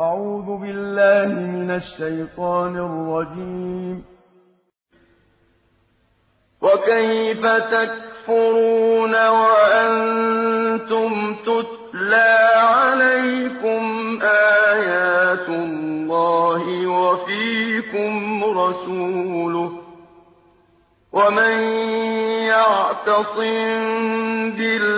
أعوذ بالله من الشيطان الرجيم. وكيف تكفرون وأنتم تتلى عليكم آيات الله وفيكم رسوله ومن يعتصم بالله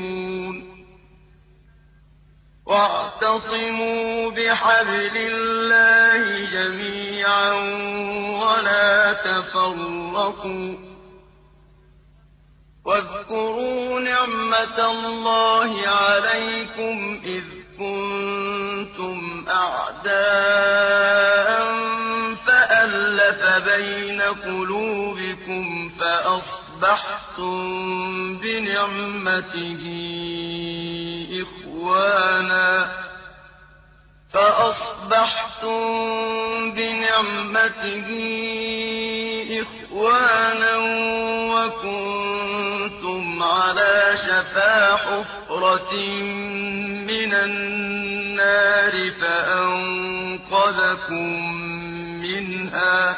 واعتصموا بحبل الله جميعا ولا تفرقوا. واذكروا نعمة الله عليكم إذ كنتم أعداء فألف بين قلوبكم فأصبحتم بنعمته إخوانا فأصبحتم بنعمته إخوانا وكنتم على شفا حفرة من النار فأنقذكم منها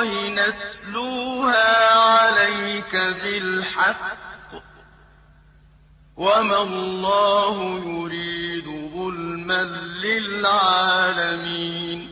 اللَّهِ نَتْلُوهَا عَلَيْكَ بِالْحَقِّ ۚ. وَمَا اللَّهُ يُرِيدُ ظُلْمًا لِّلْعَالَمِينَ.